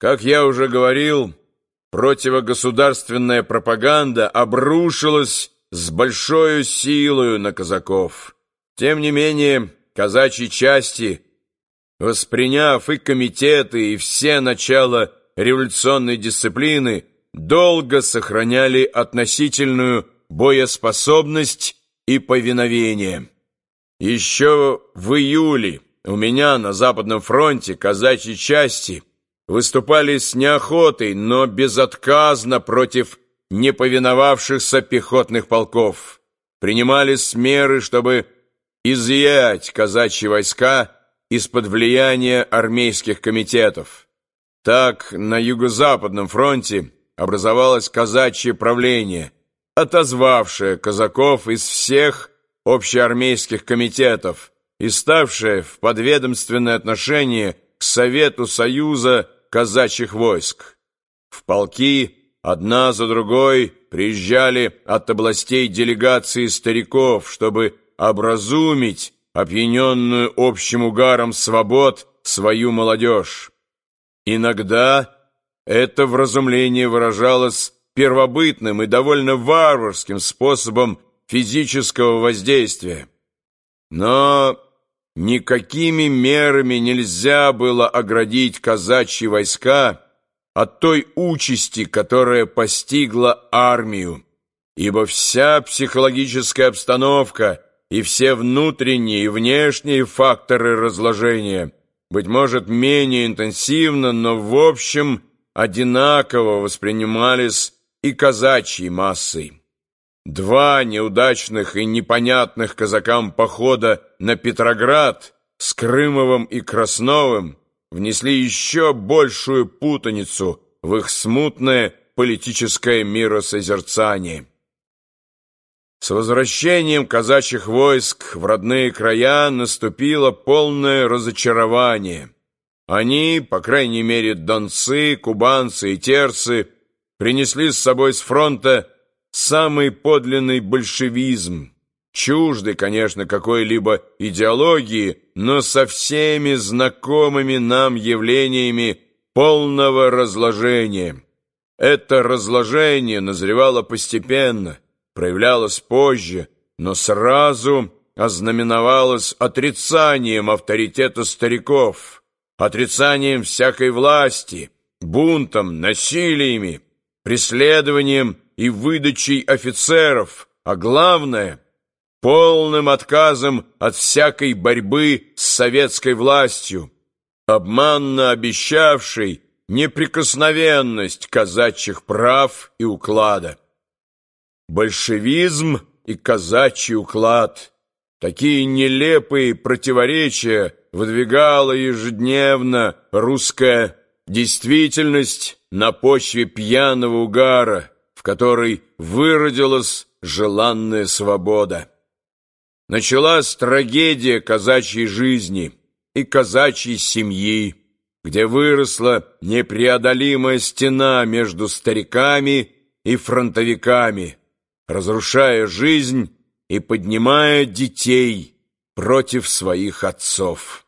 Как я уже говорил, противогосударственная пропаганда обрушилась с большой силой на казаков. Тем не менее, казачьи части, восприняв и комитеты, и все начала революционной дисциплины, долго сохраняли относительную боеспособность и повиновение. Еще в июле у меня на Западном фронте казачьи части выступали с неохотой, но безотказно против неповиновавшихся пехотных полков. Принимались меры, чтобы изъять казачьи войска из-под влияния армейских комитетов. Так на Юго-Западном фронте образовалось казачье правление, отозвавшее казаков из всех общеармейских комитетов, и ставшая в подведомственное отношение к Совету Союза казачьих войск. В полки одна за другой приезжали от областей делегации стариков, чтобы образумить опьяненную общим угаром свобод свою молодежь. Иногда это вразумление выражалось первобытным и довольно варварским способом физического воздействия. Но Никакими мерами нельзя было оградить казачьи войска от той участи, которая постигла армию, ибо вся психологическая обстановка и все внутренние и внешние факторы разложения, быть может, менее интенсивно, но в общем одинаково воспринимались и казачьей массой. Два неудачных и непонятных казакам похода на Петроград с Крымовым и Красновым внесли еще большую путаницу в их смутное политическое миросозерцание. С возвращением казачьих войск в родные края наступило полное разочарование. Они, по крайней мере, донцы, кубанцы и терцы, принесли с собой с фронта самый подлинный большевизм, чуждый, конечно, какой-либо идеологии, но со всеми знакомыми нам явлениями полного разложения. Это разложение назревало постепенно, проявлялось позже, но сразу ознаменовалось отрицанием авторитета стариков, отрицанием всякой власти, бунтом, насилиями, преследованием и выдачей офицеров, а главное — полным отказом от всякой борьбы с советской властью, обманно обещавшей неприкосновенность казачьих прав и уклада. Большевизм и казачий уклад — такие нелепые противоречия выдвигала ежедневно русская действительность на почве пьяного угара, в которой выродилась желанная свобода. Началась трагедия казачьей жизни и казачьей семьи, где выросла непреодолимая стена между стариками и фронтовиками, разрушая жизнь и поднимая детей против своих отцов.